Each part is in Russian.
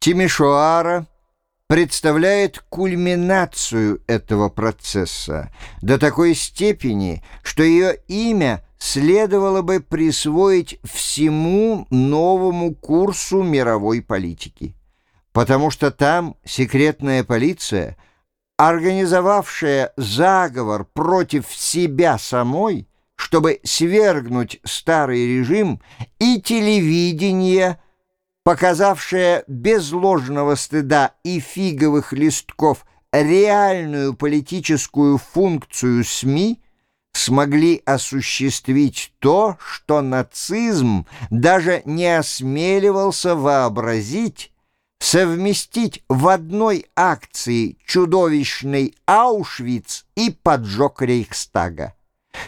Тимишоара представляет кульминацию этого процесса до такой степени, что ее имя следовало бы присвоить всему новому курсу мировой политики, потому что там секретная полиция, организовавшая заговор против себя самой, чтобы свергнуть старый режим, и телевидение – показавшая без ложного стыда и фиговых листков реальную политическую функцию СМИ, смогли осуществить то, что нацизм даже не осмеливался вообразить, совместить в одной акции чудовищный Аушвиц и поджог Рейхстага.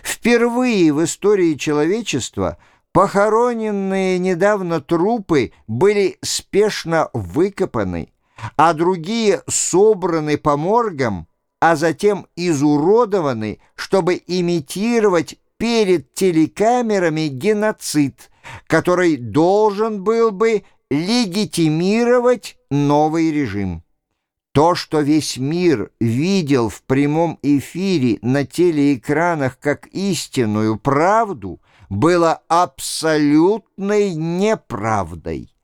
Впервые в истории человечества – Похороненные недавно трупы были спешно выкопаны, а другие собраны по моргам, а затем изуродованы, чтобы имитировать перед телекамерами геноцид, который должен был бы легитимировать новый режим. То, что весь мир видел в прямом эфире на телеэкранах как истинную правду – было абсолютной неправдой.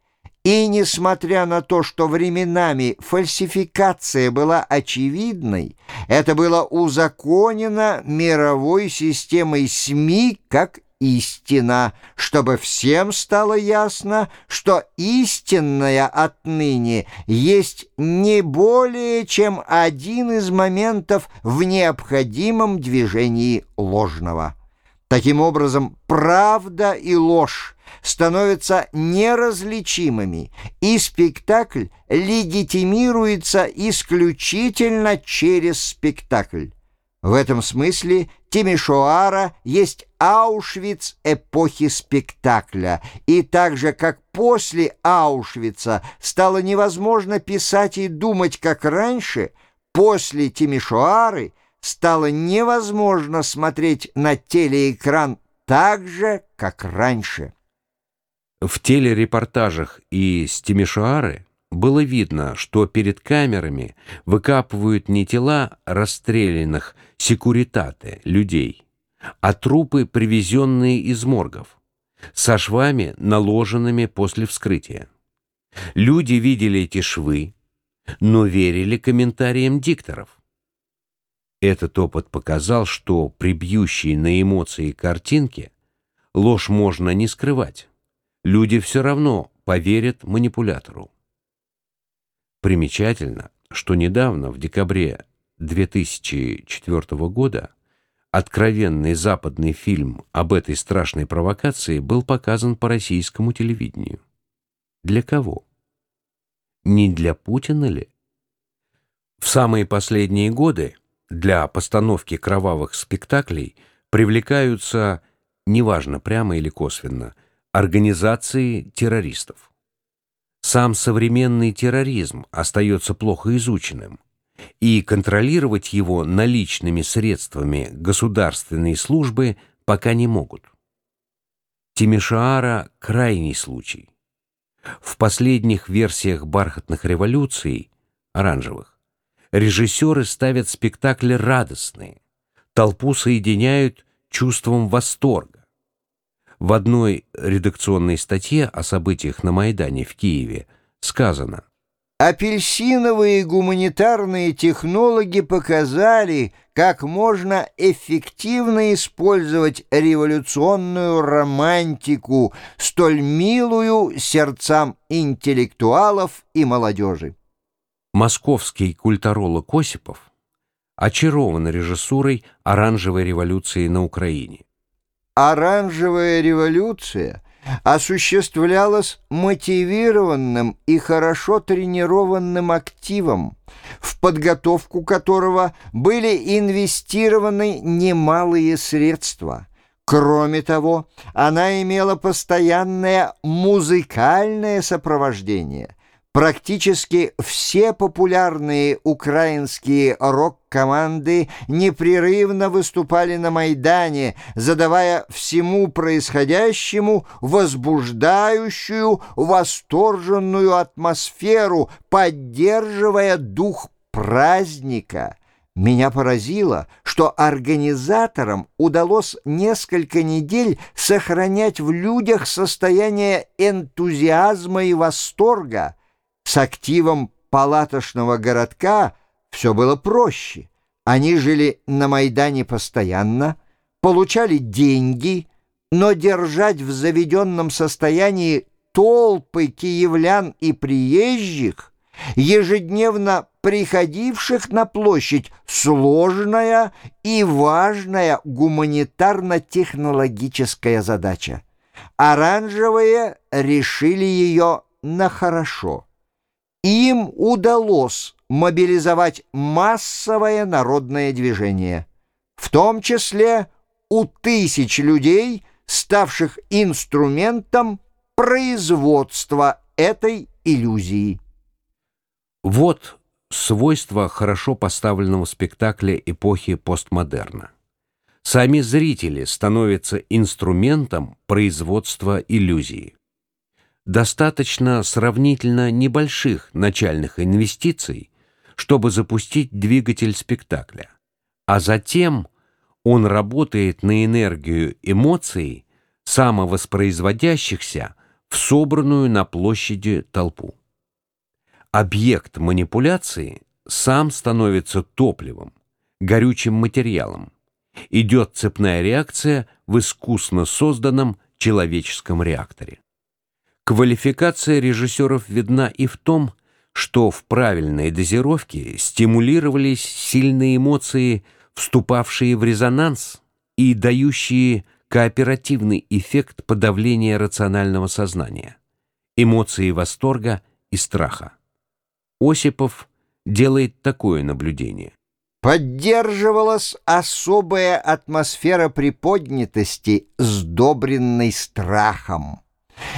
И несмотря на то, что временами фальсификация была очевидной, это было узаконено мировой системой СМИ как истина, чтобы всем стало ясно, что истинная отныне есть не более чем один из моментов в необходимом движении ложного. Таким образом, правда и ложь становятся неразличимыми, и спектакль легитимируется исключительно через спектакль. В этом смысле Тимишоара есть Аушвиц эпохи спектакля, и так же, как после Аушвица стало невозможно писать и думать, как раньше, после Тимишоары – стало невозможно смотреть на телеэкран так же, как раньше. В телерепортажах из Тимишоары было видно, что перед камерами выкапывают не тела расстрелянных секуритаты людей, а трупы, привезенные из моргов, со швами, наложенными после вскрытия. Люди видели эти швы, но верили комментариям дикторов. Этот опыт показал, что при бьющей на эмоции картинке ложь можно не скрывать. Люди все равно поверят манипулятору. Примечательно, что недавно, в декабре 2004 года, откровенный западный фильм об этой страшной провокации был показан по российскому телевидению. Для кого? Не для Путина ли? В самые последние годы для постановки кровавых спектаклей привлекаются, неважно прямо или косвенно, организации террористов. Сам современный терроризм остается плохо изученным, и контролировать его наличными средствами государственные службы пока не могут. Тимишаара – крайний случай. В последних версиях бархатных революций, оранжевых, режиссеры ставят спектакли радостные, толпу соединяют чувством восторга. В одной редакционной статье о событиях на Майдане в Киеве сказано Апельсиновые гуманитарные технологи показали, как можно эффективно использовать революционную романтику, столь милую сердцам интеллектуалов и молодежи. Московский культуролог Осипов очарован режиссурой оранжевой революции на Украине. Оранжевая революция осуществлялась мотивированным и хорошо тренированным активом, в подготовку которого были инвестированы немалые средства. Кроме того, она имела постоянное музыкальное сопровождение – Практически все популярные украинские рок-команды непрерывно выступали на Майдане, задавая всему происходящему возбуждающую, восторженную атмосферу, поддерживая дух праздника. Меня поразило, что организаторам удалось несколько недель сохранять в людях состояние энтузиазма и восторга. С активом палаточного городка все было проще. Они жили на Майдане постоянно, получали деньги, но держать в заведенном состоянии толпы киевлян и приезжих, ежедневно приходивших на площадь сложная и важная гуманитарно-технологическая задача. Оранжевые решили ее на хорошо. Им удалось мобилизовать массовое народное движение, в том числе у тысяч людей, ставших инструментом производства этой иллюзии. Вот свойство хорошо поставленного спектакля эпохи постмодерна. Сами зрители становятся инструментом производства иллюзии. Достаточно сравнительно небольших начальных инвестиций, чтобы запустить двигатель спектакля, а затем он работает на энергию эмоций, самовоспроизводящихся в собранную на площади толпу объект манипуляции сам становится топливом, горючим материалом. Идет цепная реакция в искусно созданном человеческом реакторе. Квалификация режиссеров видна и в том, что в правильной дозировке стимулировались сильные эмоции, вступавшие в резонанс и дающие кооперативный эффект подавления рационального сознания, эмоции восторга и страха. Осипов делает такое наблюдение. Поддерживалась особая атмосфера приподнятости, сдобренной страхом.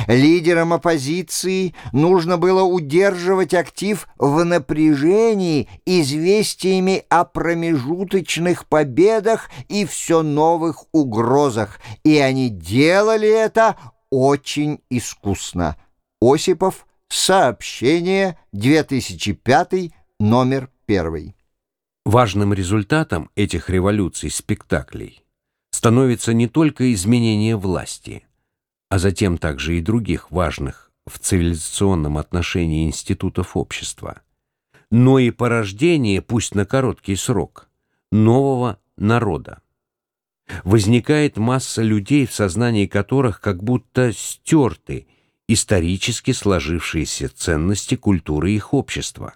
Лидерам оппозиции нужно было удерживать актив в напряжении известиями о промежуточных победах и все новых угрозах, и они делали это очень искусно. Осипов Сообщение 2005, номер 1. Важным результатом этих революций-спектаклей становится не только изменение власти, а затем также и других важных в цивилизационном отношении институтов общества, но и порождение, пусть на короткий срок, нового народа. Возникает масса людей, в сознании которых как будто стерты – исторически сложившиеся ценности культуры их общества,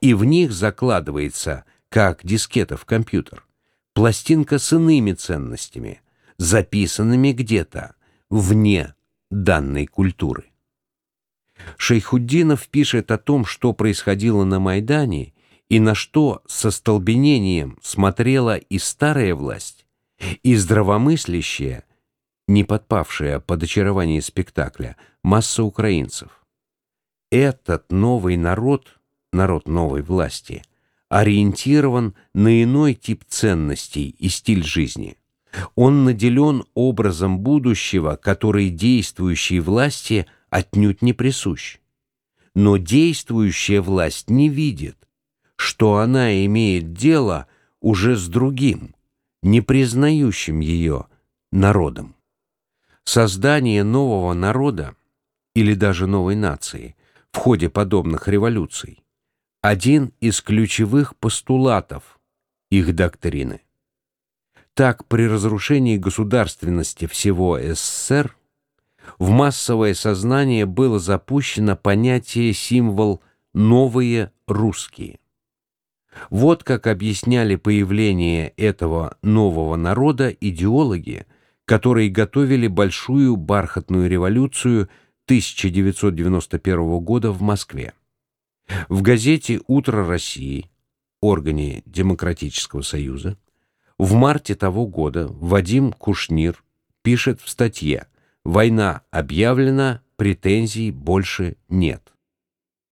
и в них закладывается, как дискета в компьютер, пластинка с иными ценностями, записанными где-то вне данной культуры. Шейхуддинов пишет о том, что происходило на Майдане и на что со столбенением смотрела и старая власть, и здравомыслящая, не подпавшая под очарование спектакля, масса украинцев. Этот новый народ, народ новой власти, ориентирован на иной тип ценностей и стиль жизни. Он наделен образом будущего, который действующей власти отнюдь не присущ. Но действующая власть не видит, что она имеет дело уже с другим, не признающим ее народом. Создание нового народа или даже новой нации в ходе подобных революций один из ключевых постулатов их доктрины. Так, при разрушении государственности всего СССР в массовое сознание было запущено понятие символ «новые русские». Вот как объясняли появление этого нового народа идеологи – которые готовили большую бархатную революцию 1991 года в Москве. В газете «Утро России», органе Демократического Союза, в марте того года Вадим Кушнир пишет в статье «Война объявлена, претензий больше нет».